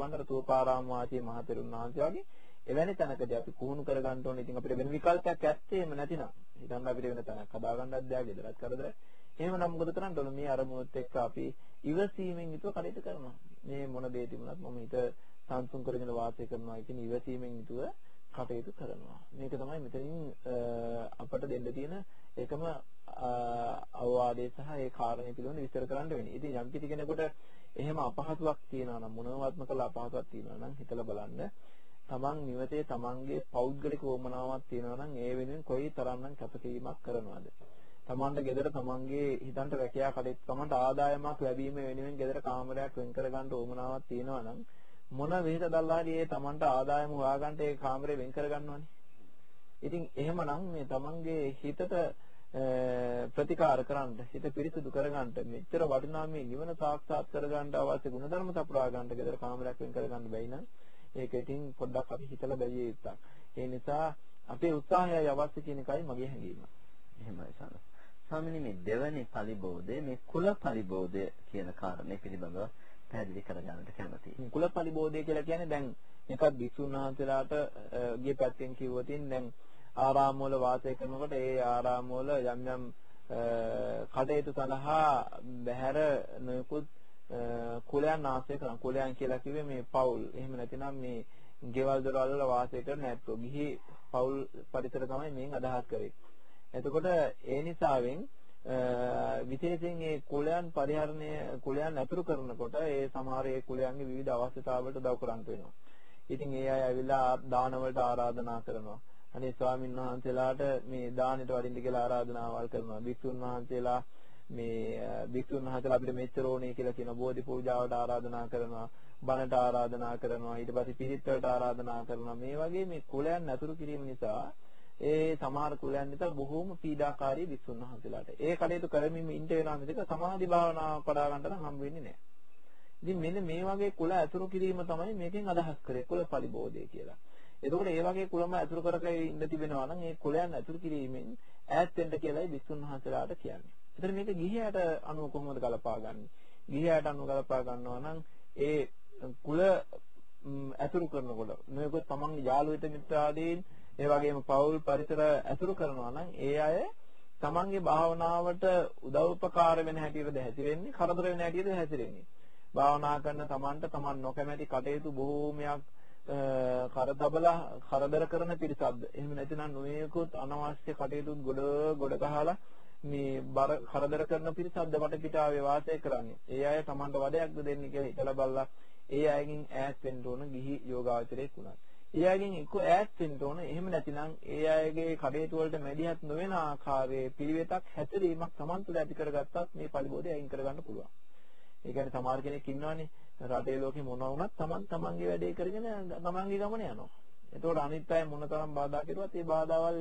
බලන්න තූපාරාම වාසී මහතෙරුන් වහන්සේ වගේ එවැනි තැනකදී අපි පුහුණු කරගන්න ඕනේ. ඉතින් අපිට වෙන විකල්පයක් ඇත්තේම නැතිනම් හිතන්න අපිට වෙන තැනක් හදාගන්නත් දෙයක් ගෙදරත් කරදරයි. එහෙමනම් මොකද කරන්න ඕන මේ අරමුණුත් එක්ක අපි ඉවසීමෙන් යුතුව කටයුතු කරනවා. මේ මොන දේ තිබුණත් මම හිත සංසුන් කරගෙන වාසය කරනවා කියන ඉවසීමෙන් යුතුව කටයුතු කරනවා. මේක තමයි මෙතනින් අපට දෙන්න තියෙන එකම අවවාදය සහ ඒ කාරණේ පිළිබඳව විස්තර කරන්න වෙන්නේ. ඉතින් යම් කිසි කෙනෙකුට එහෙම අපහසුාවක් තියෙනවා නම් මොනවත්ම කළ අපහසුාවක් තියෙනවා නම් හිතලා බලන්න. තමන් නිවතේ තමන්ගේ පෞද්ගලික වමනාවක් තියෙනවා නම් ඒ වෙනුවෙන් කොයි තරම්නම් කැපකිරීමක් කරනවද? තමන්ට ගෙදර තමන්ගේ හිතන්ට රැකියා කටයුතු තමන්ට ආදායමක් ලැබීම වෙනුවෙන් ගෙදර කාමරයක් වෙන් කරගන්න උවමනාවක් තියෙනවා නම් මොන වෙහෙත දල්ලාදී ඒ තමන්ට ආදායම හොයාගන්න ඒ කාමරේ වෙන් කරගන්නවනේ. ඉතින් එහෙමනම් මේ තමන්ගේ හිතට ප්‍රතිකාර කරන්න හිත පිරිසුදු කරගන්න මෙච්චර වටිනා මේ නිවන සාක්ෂාත් කරගන්න අවශ්‍ය ගුණධර්ම සපුරා ගන්න ගෙදර කාමරයක් වෙන් කරගන්න බැයි නම් ඒක ඉතින් පොඩ්ඩක් අපි හිතලා බැලිය යුතුක්. ඒ නිසා අපේ උත්සාහයයි අවශ්‍ය කියන එකයි මගේ හැඟීම. එහෙමයි සාන. ස්වාමිනී මේ දෙවැනි පරිබෝධය මේ කුල පරිබෝධය කියන කාරණේ පිළිබඳව පැහැදිලි කරගන්නට කැමතියි. කුල පරිබෝධය කියලා කියන්නේ දැන් එකක් භික්ෂුන් වහන්සේලාට ගිය පැත්තෙන් කිව්වොතින් දැන් ආරාම වල වාසය කරනකොට ඒ ආරාම වල යම් යම් කටයුතු සඳහා බහැර නොයෙකුත් කුලයන් ආශ්‍රය කරන කුලයන් කියලා කිව්වේ මේ පවුල්. එහෙම නැතිනම් මේ ගෙවල් දොරවල් වල වාසය කරන ඇත්තෝ. ගිහි පවුල් පරිසර තමයි මේන් අදහස් කරේ. එතකොට ඒ නිසාවෙන් විශේෂයෙන් මේ කුලයන් පරිහරණය කුලයන් අතුරු කරනකොට ඒ සමහර ඒ කුලයන්ගේ විවිධ අවශ්‍යතාවලට උදව් කරන්න වෙනවා. ඉතින් ඒ අය ඇවිල්ලා දාන වලට ආරාධනා කරනවා. අනේ ස්වාමීන් වහන්සේලාට මේ දානෙට වඩින්න කියලා ආරාධනාවල් කරනවා. භික්ෂුන් වහන්සේලා මේ භික්ෂුන් වහන්සේලා අපිට මෙච්චර ඕනේ කියලා කියන බෝධි පූජාවට ආරාධනා කරනවා. බණට ආරාධනා කරනවා. ඊට පස්සේ පිරිත් වලට ආරාධනා කරනවා. මේ වගේ මේ කුලයන් අතුරු කිරීම නිසා ඒ සමහර කුලයන් විතර බොහෝම පීඩාකාරී විසුන් වහන්සේලාට. ඒ කටයුතු කරමින් ඉන්න වෙනා මිසක සමාධි භාවනාව පඩා ගන්නට නම් හම් වෙන්නේ නැහැ. ඉතින් මෙන්න මේ වගේ කුල ඇතුරු කිරීම තමයි මේකෙන් අදහස් කරේ කුල පරිබෝධය කියලා. එතකොට ඒ වගේ කුලම ඇතුරු කරගෙන ඉන්න තිබෙනවා නම් ඒ කුලයන් ඇතුරු කිරීමෙන් ඈත් වෙන්න කියලායි විසුන් වහන්සේලාට කියන්නේ. එතන මේක ගිහියට අනුව කොහොමද ගලපාගන්නේ? ගිහියට අනුව ගලපා ගන්නවා නම් ඒ කුල ඇතුරු කරනකොට මේකත් තමන්ගේ යාළුවෙත මිත්‍රාදීන් ඒ වගේම පෞල් පරිසර ඇසුරු කරනවා නම් ඒ අය තමන්ගේ භාවනාවට උදව්පකාර වෙන හැටියටද හැසිරෙන්නේ කරදර වෙන හැටියටද හැසිරෙන්නේ භාවනා කරන තමන්ට තමන් නොකමැති කටයුතු බොහෝමයක් කරදබලා කරදර කරන පිරිසක්ද එහෙම නැතිනම් නොයෙකුත් අනවශ්‍ය කටයුතු ගොඩ ගොඩ ගහලා මේ බර කරදර කරන පිරිසක්ද වටපිටාවේ වාසය කරන්නේ ඒ අය තමන්ට වදයක්ද දෙන්නේ කියලා හිතලා බලලා ඒ අයගෙන් ඈත් වෙන්න ඕන ගිහි යෝගාචරයක් වුණා ඒ අයගෙන් එක්ක ඈත් වෙන්න ඕන. එහෙම නැතිනම් ඒ අයගේ කඩේතු වලට මැදිහත් නොවන ආකාරයේ පිළිවෙතක් හැසිරීමක් Taman තුළ ඇති කරගත්තත් මේ පරිබෝධය අයින් කරගන්න පුළුවන්. ඒ කියන්නේ සමහර කෙනෙක් ඉන්නවනේ රටේ ලෝකේ මොනවා වුණත් Taman Tamanගේ වැඩේ කරගෙන Tamanගේ ගමන යනවා. එතකොට අනිත් අය මොන තරම් බාධා කෙරුවත් ඒ බාධාවල්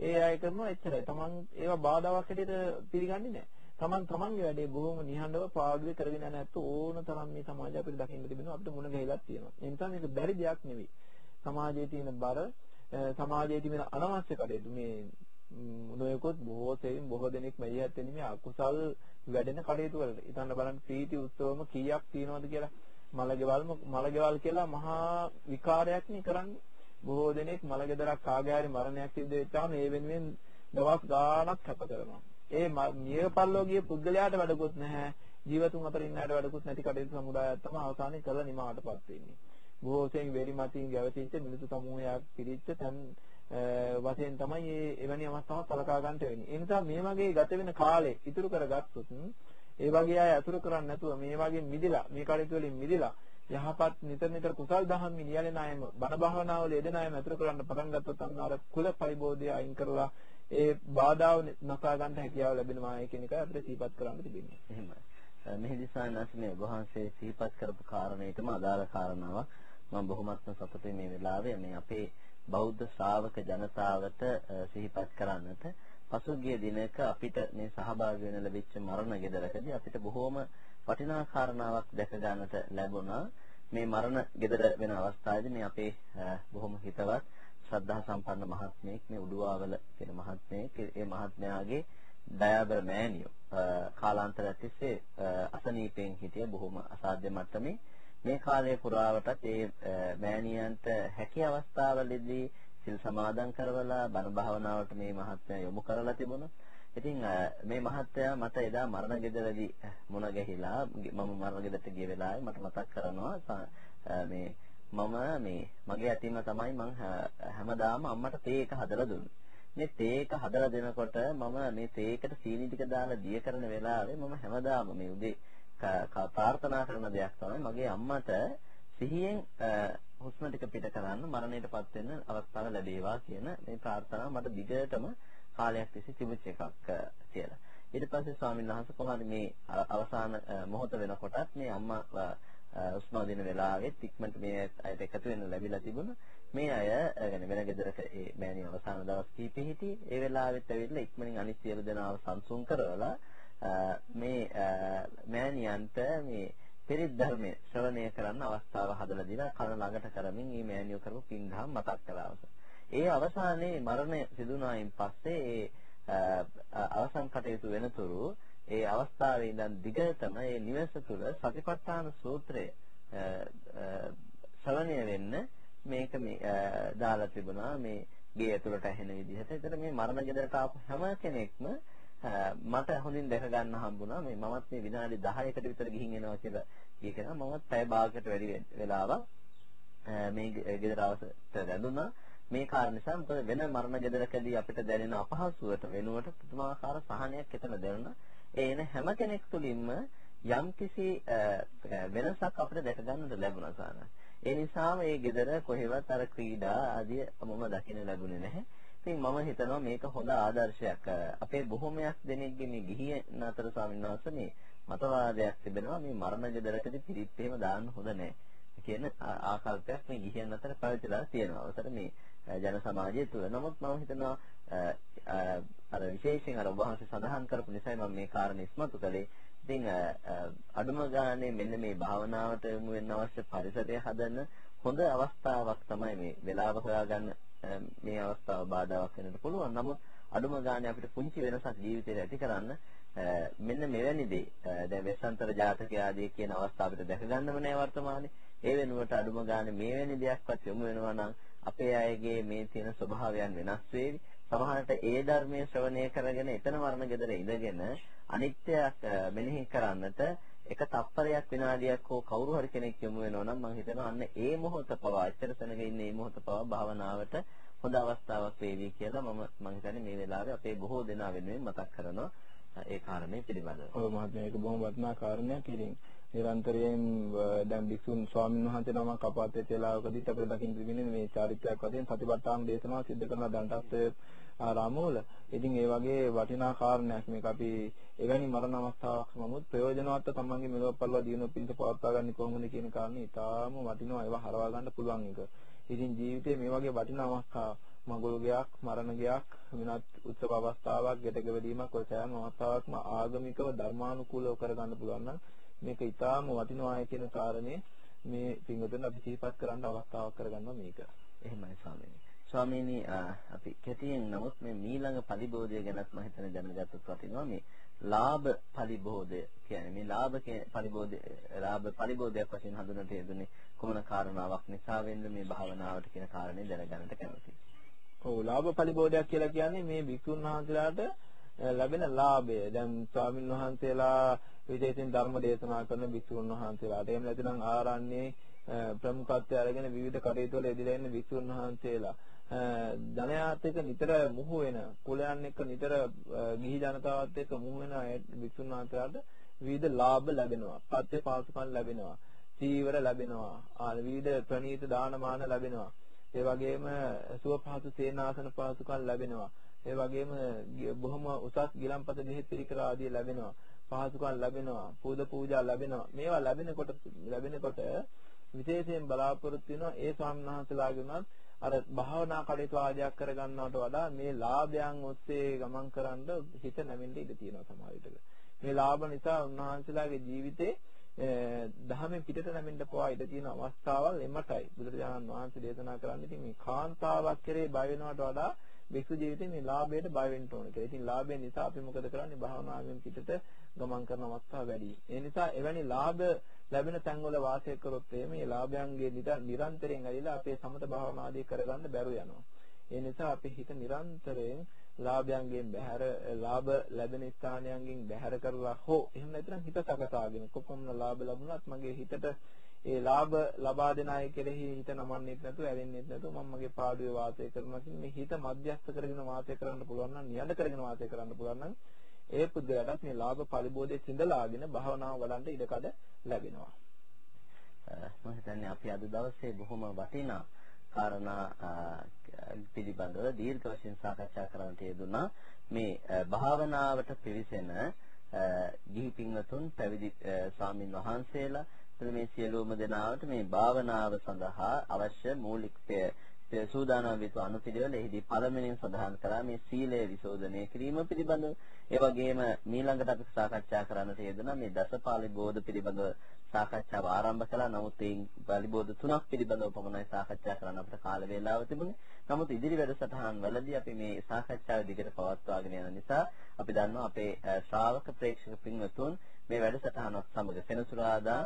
ඒ අය කරනවා එච්චරයි. Taman ඒවා බාධාවක් හැටියට පිළිගන්නේ නැහැ. Taman Tamanගේ වැඩේ බොහොම නිහඬව පාඩුවේ කරගෙන යන ඇත්ත ඕන තරම් මේ සමාජය අපිට දකින්න තිබෙනවා අපිට මුණ ගැහිලා තියෙනවා. ඒ නිසා මේක බැරි දෙයක් නෙවෙයි. සමාජයේ තියෙන බර සමාජයේ තියෙන අනවශ්‍ය කටයුතු මේ නොයෙකුත් බොහෝ සෙයින් බොහෝ දෙනෙක් මෙයියත් වෙන්නේ මේ අකුසල් වැඩෙන කටයුතු වලට. ඊතන්න බලන්න ප්‍රීති උත්සවම කීයක් තියෙනවද කියලා මලගෙවල්ම මලගෙවල් කියලා මහා විකාරයක් නේ කරන්නේ. බොහෝ දෙනෙක් මලගෙදරක් කාගේ හරි මරණයක් සිද්ධ වෙච්චාම ඒ වෙනුවෙන් දවස් ගාණක් කැප කරනවා. ඒ මියපල්ලෝ ගිය පුද්ගලයාට වැඩකුත් නැහැ. ජීවතුන් අතර ඉන්න අයට වැඩකුත් නැති කටයුතු සමුදායක් තමයි අවසානයේ කළ නිමාවටපත් වෙන්නේ. බොහෝ සෙයින් වෙරි මතින් ගැවතිච්ච මිනිසු සමූහයක් පිරිච්ච තැන් වශයෙන් තමයි මේ එවැනි අවස්ථාවක් සලකා ගන්නට වෙන්නේ. ඒ නිසා මේ වගේ ගත වෙන කාලේ ඉතුරු කරගත්තොත් ඒ වගේ අය අතුරු කරන්නේ නැතුව මේ වගේ මිදිලා මේ කටයුතු වලින් මිදිලා යහපත් නිතර නිතර කුසල් දහම් නියැලෙන අයම බණ භාවනාවල යෙදෙන අයම අතුරු කරන්න පටන් ගත්තොත් අන්න අර කුල පරිබෝධය අයින් කරලා ඒ බාධාව නසා ගන්න හැකියාව ලැබෙනවා කියන එක අපිට සිහිපත් කරන්න තිබෙනවා. එහෙමයි. මෙහිදී සායනස්නේ වහන්සේ සිහිපත් කරපු කාරණේටම අදාළ කාරණාවක් මම බොහොමත්ම සතුටුයි මේ වෙලාවේ මේ අපේ බෞද්ධ ශ්‍රාවක ජනතාවට සිහිපත් කරන්නට පසුගිය දිනක අපිට මේ සහභාගී වෙන ලැබිච්ච මරණ ගෙදරකදී අපිට බොහොම වටිනා කාරණාවක් දැක ගන්නට ලැබුණා. මේ මරණ ගෙදර වෙන අවස්ථාවේදී මේ අපේ බොහොම හිතවත් ශ්‍රද්ධා සම්පන්න මහත්මයෙක් මේ උඩුවාවල කියන මහත්මයෙක් ඒ මහත්මයාගේ දයාබර මෑණියෝ. කාලාන්තරයක් තිස්සේ අසනීපයෙන් හිටිය බොහොම අසාධ්‍ය මට්ටමේ මේ කාලය පුරාවටත් ඒ මෑණියන්ට හැකි අවස්ථාවලදී සිල් සමාදන් කරවලා බණ භාවනාවට මේ මහත්මයා යොමු කරලා තිබුණා. ඉතින් මේ මහත්තයා මට එදා මරණ ගෙදරදී මුණ ගැහිලා මම මරණ ගෙදරට ගිය වෙලාවේ මට මතක් කරනවා මේ මම මේ මගේ අතින්ම තමයි මං හැමදාම අම්මට තේ එක හදලා දුන්නේ. මේ තේ එක හදලා දෙනකොට මම මේ තේ එකට සීනි ටික දාලා දිය කරන වෙලාවේ මම හැමදාම මේ උදේ ප්‍රාර්ථනා කරන දෙයක් තමයි මගේ අම්මට සිහියෙන් හුස්ම ටික පිට කරන්න මරණයටපත් වෙන්න අවස්ථාව ලැබේවා කියන මේ ප්‍රාර්ථනාව මට දිගටම කාලයක් තිස්සේ තිබුච්ච එකක් කියලා. ඊට පස්සේ ස්වාමීන් වහන්සේ කොහොමද මේ අවසාන මොහොත වෙනකොටත් මේ අම්මා උස්මා දින වෙලාවෙත් ඉක්මනට මේ අයට එකතු වෙන්න ලැබිලා තිබුණා. මේ අය يعني වෙන ගෙදරක ඒ මෑණිය අවසාන දවස් කීපෙ හිටියේ. ඒ වෙලාවෙත් ඇවිල්ලා ඉක්මනින් අනිත් සියලු දෙනාව සංසුන් කරවලා මේ මෑණියන්ට මේ පිරිත් ධර්මයේ ශ්‍රවණය කරන්න අවස්ථාව හදලා දීලා කන ළඟට කරමින් මේ මෑණියෝ කරපු පින්දහම් මතක් කළා. ඒ අවසානයේ මරණය සිදුනායින් පස්සේ ඒ අවසන් කටයුතු වෙනතුරු ඒ අවස්ථාවේ ඉඳන් දිගටම ඒ නිවස තුළ සතිපට්ඨාන සූත්‍රය ශ්‍රවණය වෙන්න මේක මේ දාලා තිබුණා මේ ගේ ඇතුළට ඇහෙන විදිහට. ඒතර මේ මරණ ගෙදරට ආපු හැම කෙනෙක්ම මට හොඳින් දැක ගන්න හම්බුණා මේ මමත් මේ විනාඩි 10කට විතර ගිහින් එනවා කියලා කිය කෙනා මමත් පැය භාගයකට වැඩි වෙලාවක් මේ ගෙදර අවසට වැඳුණා මේ කාරණා නිසා මොකද වෙන මරණ ගෙදරකදී අපිට දැනෙන අපහසුවට වෙනුවට පුදුමාකාර සහනයක් එතන දැනුණා. ඒ එන හැම කෙනෙක් තුළින්ම යම්කිසි වෙනසක් අපිට දැක ගන්නට ලැබුණා සාන. ඒ නිසාම මේ ගෙදර කොහෙවත් අර ක්‍රීඩා ආදී මම දකින්න ලැබුණේ නැහැ. ඉතින් මම හිතනවා මේක හොඳ ආදර්ශයක්. අපේ බොහොමයක් දෙනෙක්ගේ මේ ගිහියන් අතර ස්වාමීන් වහන්සේ මේ මතවාදයක් තිබෙනවා මේ මරණ ගෙදරකදී පිරිත් එහෙම දාන්න හොඳ නැහැ. කියන ආකල්පයක් මේ ගිහියන් අතර පැවතිලා තියෙනවා. ඒතර මේ ජන සමාජය තුළ. නමුත් මම හිතනවා අර විශේෂයෙන් අර ඔබ වහන්සේ සඳහන් කරපු නිසා මම මේ කාරණේ ඉස්මතු කළේ. ඉතින් අඩුම ගානේ මෙන්න මේ භාවනාවට යොමු වෙන්න අවශ්‍ය පරිසරය හදන හොඳ අවස්ථාවක් තමයි මේ වෙලාව හොයාගන්න මේ අවස්ථාව බාධාවක් වෙන්නත් පුළුවන්. නමුත් අඩුම ගානේ අපිට පුංචි වෙනසක් ජීවිතේට ඇති කරන්න මෙන්න මෙවැනි දේ දැන් වෙස්සන්තර ජාතක ආදී කියන අවස්ථා අපිට දැක ගන්නම නෑ වර්තමානයේ. ඒ වෙනුවට අඩුම ගානේ මේ වැනි දෙයක්වත් යොමු වෙනවා නම් අපේ අයගේ මේ තියෙන ස්වභාවයන් වෙනස් වේවි. සමහරට ඒ ධර්මයේ ශ්‍රවණය කරගෙන එතන වර්ණ gedara ඉඳගෙන අනිත්‍යයක් මෙනෙහි කරන්නට එක තප්පරයක් විනාඩියක් හෝ කවුරු හරි කෙනෙක් යොමු වෙනවා නම් මම හිතනවා අන්න ඒ මොහොත පවා ඇත්තට සෙනග ඉන්නේ මේ මොහොත පවා භාවනාවට හොඳ අවස්ථාවක් වේවි කියලා මම මම හිතන්නේ මේ වෙලාවේ අපේ බොහෝ දෙනා වෙනුවෙන් මතක් කරනවා ඒ කාරණේ පිළිබඳව. ඔව් මහත්මයා ඒක බොහොම වටිනා කාරණයක්. ඉතින් නිරන්තරයෙන් දැන් භික්ෂුන් ස්වාමීන් වහන්සේ නමක් අපාත් වෙච්ච වෙලාවකදීත් අපිට දකින්න තිබෙන්නේ මේ චාරිත්‍රාක් වශයෙන් සතිපට්ඨාන දේශනාව සිද්ධ කරන දණ්ඩස්ත ආරාමවල. ඉතින් ඒ වගේ වටිනා කාරණයක් මේක අපි එවැනි මරණ අවස්ථාවක් නමුත් ප්‍රයෝජනවත් තමන්ගේ මෙලොව පරිලෝක දිනු පිළිස පවත්වා ගන්න කොහොමද කියන කාරණේ ඉතාම වටිනවා ඒවා හරවා ගන්න පුළුවන් එක. ඉතින් ජීවිතේ මේ වගේ වටිනා අවස්ථා මඟුල් ගයක් මරණ ගයක් වෙනත් උත්සව අවස්ථාවක් ගැටගැවීමක් ඔය සෑම අවස්ථාවක්ම ආගමිකව ධර්මානුකූලව කරගන්න පුළුවන් නම් මේක ඊටාම වටිනවායි කියන කාරණේ මේ පින්වතුන් අපි සිහිපත් කරන්න අවස්ථාවක් කරගන්නවා මේක. එහෙමයි ස්වාමීනි. ස්වාමීනි අපි කැටියෙන් නමුත් මේ මීළඟ පරිබෝධය ගැනත් මම හිතන දැනගත්තොත් වටිනවා මේ ලාභ පරිබෝධය කියන්නේ මේ ලාභ පරිබෝධය ලාභ පරිබෝධයක් වශයෙන් හඳුනට යෙදුනේ කොමන කාරණාවක් නිසා වෙන්න මේ භාවනාවට කියන කාරණේ දැනගන්නට කැමතියි. ඔව් ලාභ පරිබෝධයක් කියලා කියන්නේ මේ භික්ෂුන් වහන්සේලාට ලැබෙන ලාභය. දැන් ස්වාමින් වහන්සේලා විදේශෙන් ධර්ම දේශනා කරන භික්ෂුන් වහන්සේලාට එහෙම නැත්නම් ආරණ්‍යයේ ප්‍රමුඛත්වය අරගෙන විවිධ කටයුතු වල යෙදලා ඉන්න භික්ෂුන් වහන්සේලා ධනයාත් එක්ක නිතර මුහු වෙන කුලයන් එක්ක නිතර ගිහි ජනතාවත් එක්ක මුහු වෙන භික්ෂුන් වහන්සේලාට විවිධ ලාභ ලැබෙනවා. පත්‍ය පාසුකම් ලැබෙනවා. චීවර ලැබෙනවා. ආ විවිධ ප්‍රණීත දානමාන ලැබෙනවා. ඒ වගේම සුව පහසු සේනාසන පහසුකම් ලැබෙනවා. ඒ වගේම බොහොම උසස් ගිලම්පත දෙහි පිරිකර ආදී ලැබෙනවා. පහසුකම් ලැබෙනවා. පූජා පූජා ලැබෙනවා. මේවා ලැබෙනකොට ලැබෙනකොට විශේෂයෙන් බලාපොරොත්තු වෙනවා ඒ ස්වාමීන් වහන්සේලාගේ උනත් අර භාවනා කටයුතු ආදියක් කරගන්නවට වඩා මේ ලාභයන් ඔස්සේ ගමන් කරන්න හිත නැමෙන්න ඉඩ තියෙනවා සමහර විටක. මේ ලාභ නිසා උන්වහන්සේලාගේ ජීවිතේ දහමෙන් පිටට නැමෙන්න පවා ඉඩ තියෙන අවස්ථාවල් එමටයි බුදුරජාණන් වහන්සේ දේශනා කරන්නේ ඉතින් මේ කාන්තාවක් කෙරේ බය වෙනවට වඩා වික්ෂු ජීවිතේ මේ ලාභයට බය වෙන්න ඕන කියලා. ඉතින් ලාභය නිසා අපි මොකද කරන්නේ භාවනාවෙන් පිටට ගමන් කරන අවස්ථා වැඩි. ඒ නිසා එවැනි ලාභ ලැබෙන තැන්වල වාසය කරොත් මේ ලාභයන්ගේ නිරන්තරයෙන් ඇලිලා අපේ සමත භාවනාදී කරගන්න බැරුව යනවා. ඒ නිසා අපි හිත නිරන්තරයෙන් ලාභයන්ගෙන් බැහැර ලාභ ලැබෙන ස්ථානයන්ගෙන් බැහැර කරලා හෝ එහෙම නැත්නම් හිත සකසාගෙන කොපමණ ලාභ ලැබුණත් මගේ හිතට ඒ ලාභ ලබා දෙන අය කෙරෙහි හිත නමන්නෙත් නැතුව ඇලෙන්නෙත් නැතුව මම මගේ පාඩුවේ වාසය කරනවා කියන්නේ මේ හිත මධ්‍යස්ථ කරගෙන වාසය කරන්න පුළුවන් නම් නියඳ කරගෙන වාසය කරන්න පුළුවන් නම් ඒ පුද්ගලයාට මේ ලාභ පරිබෝධයේ සිඳලාගෙන භාවනාව වඩන්න ඉඩකඩ ලැබෙනවා. මම හිතන්නේ අපි අද දවසේ බොහොම වටිනා කාරණා පිළිබඳව දීර්ඝ වශයෙන් සාකච්ඡා කරන්නට යෙදුනා මේ භාවනාවට පිවිසෙන ගිහි පින්වතුන් පැවිදි ස්වාමින් වහන්සේලා මේ සියලුම දෙනාට මේ භාවනාව සඳහා අවශ්‍ය මූලික සූදානම් විතු අනුපිළිවෙල එහිදී පළමුවෙන් සඳහන් කරා මේ සීලය විසෝධනය කිරීම පිළිබඳව ඒ වගේම මීළඟට අපි සාකච්ඡා කරන්නට යෙදුණා මේ දසපාලි බෝධ පිළිබඳව සාකච්ඡාව ආරම්භ කළා. නමුත් ඒ පාලිබෝධ තුනක් පිළිබඳව පමණයි සාකච්ඡා කරන්න අපිට කාල වේලාව තිබුණේ. නමුත් ඉදිරි වැඩසටහන් වලදී අපි මේ සාකච්ඡාව දිගට පවත්වාගෙන යන නිසා අපි දන්නවා අපේ ශ්‍රාවක ප්‍රේක්ෂක පින්වතුන් මේ වැඩසටහනත් සමග සෙනසුරාදා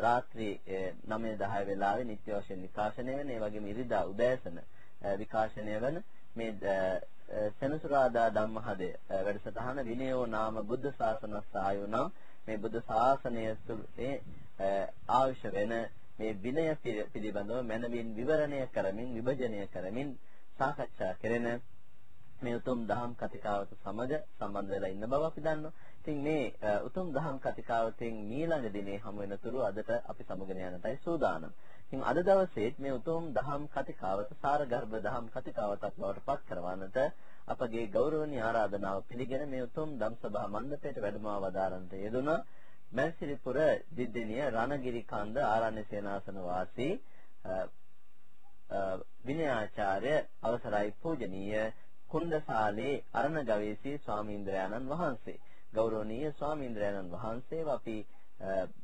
රාත්‍රී 9:10 වෙලාවේ නිත්‍ය වශයෙන් විකාශනය වෙන ඒ වගේම ඉරිදා උදෑසන විකාශනය වෙන මේ සෙනසුරාදා ධම්මහදය වැඩසටහන විනයෝ නාම බුද්ධ ශාසනස් ආයුනම් මේ බුද්ධ ශාසනය තුළේ අවශ්‍ය වෙන මේ විනය පිළිබඳව මනමින් විවරණය කරමින් විභජනය කරමින් සාකච්ඡා කෙරෙන මේ උතුම් දහම් කතිකාවත සමග සම්බන්ධ වෙලා ඉන්න බව අපි දන්නවා. ඉතින් මේ උතුම් දහම් කතිකාවතෙන් ඊළඟ දිනේ හමු වෙනතුරු අදට අපි සමගන යනටයි සූදානම්. ඉතින් අද දවසේ මේ උතුම් දහම් කතිකාවත සාරගර්භ දහම් කතිකාවතක් බවට පත් කරවන්නට අපගේ ගෞරවනීය ආරාධනාව පිළිගෙන මේ උතුම් ධම්සභා මණ්ඩපයට වැඩම වදාරන්නට යෙදුණා මැසිරිපුර දිද්දෙනිය රණගිරි කන්ද ආරණ්‍ය සේනාසන වාසී විනයාචාර්ය අවසරයි පූජනීය කුණ්ඩසාලේ අරණ ගවේෂී ස්වාමීන්ද්‍රයාණන් වහන්සේ. ගෞරවනීය ස්වාමීන්ද්‍රයන්න් වහන්සේව අපි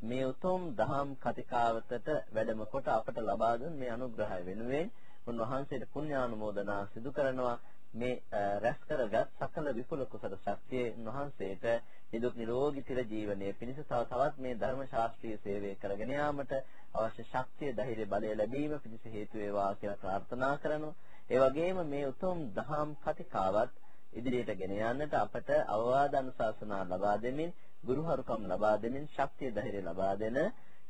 මේ උතුම් දහම් කතිකාවතට වැඩම කොට අපට ලබා දුන් මේ අනුග්‍රහය වෙනුවෙන් උන්වහන්සේට පුණ්‍යානුමෝදනා සිදු කරනවා මේ රැස් කරගත් සකල විපුල කුසල ශක්තිය උන්වහන්සේට නිදුක් නිරෝගී චිර ජීවනයේ පිණිස තව තවත් මේ ධර්ම ශාස්ත්‍රීය සේවය කරගෙන යාමට අවශ්‍ය ශක්තිය ධෛර්ය බලය ලැබීම පිණිස හේතු වේවා කියලා ප්‍රාර්ථනා කරනවා. ඒ වගේම මේ උතුම් දහම් කතිකාවත් ඉදිරියට ගෙන යන්නට අපට අවවාද අනුශාසනා ලබා දෙමින් ගුරුහරුකම් ලබා දෙමින් ශක්තිය ධෛර්ය ලබා දෙන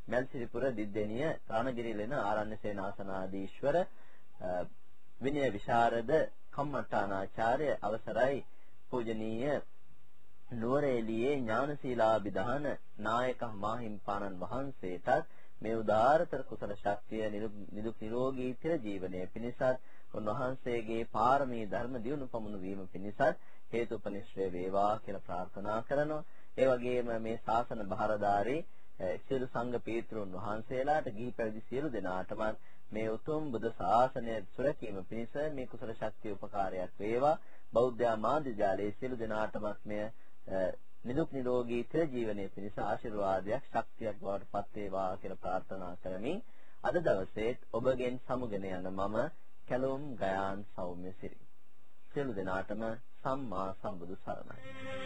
මල්සිරිපුර දිද්දෙනිය රාණගිරිලෙන ආරණ්‍ය සේනාසනාධීශ්වර විනය විශාරද කම්මඨානාචාර්ය අවසරයි පූජනීය නුවරඑළියේ ඥානශීලාභිදාන නායක මාහිම්පාණන් වහන්සේටත් මේ උදාාරතර කුසල ශක්තිය නිදුක් නිරෝගී චිර ජීවනයේ පිණිසත් උන්වහන්සේගේ පාරමී ධර්ම දියුණු පමුණු වීම පිණිසත් හේතුපනිශ්‍රේ වේවා කියලා ප්‍රාර්ථනා කරනවා. ඒ වගේම මේ ශාසන බහරදාරී සියලු සංඝ පීත්‍රුන් වහන්සේලාට ගිහි පැවිදි සියලු දෙනාටම මේ උතුම් බුදු ශාසනය සුරකීම පිණිස මේ කුසල ශක්තිය උපකාරයක් වේවා. බෞද්ධ ආමාද්‍ය ජාලයේ සියලු දෙනාටමත් මෙය නිදුක් නිරෝගී චිර ජීවනයේ පිණිස ආශිර්වාදයක් ශක්තියක් බවට පත් වේවා කියලා ප්‍රාර්ථනා කරමින් අද දවසේ ඔබගෙන් සමුගෙන යන මම කැලොම් ගයාන් සෞම්‍ය සිරි. සියලු දෙනාටම සම්මා සම්බුදු සරණයි.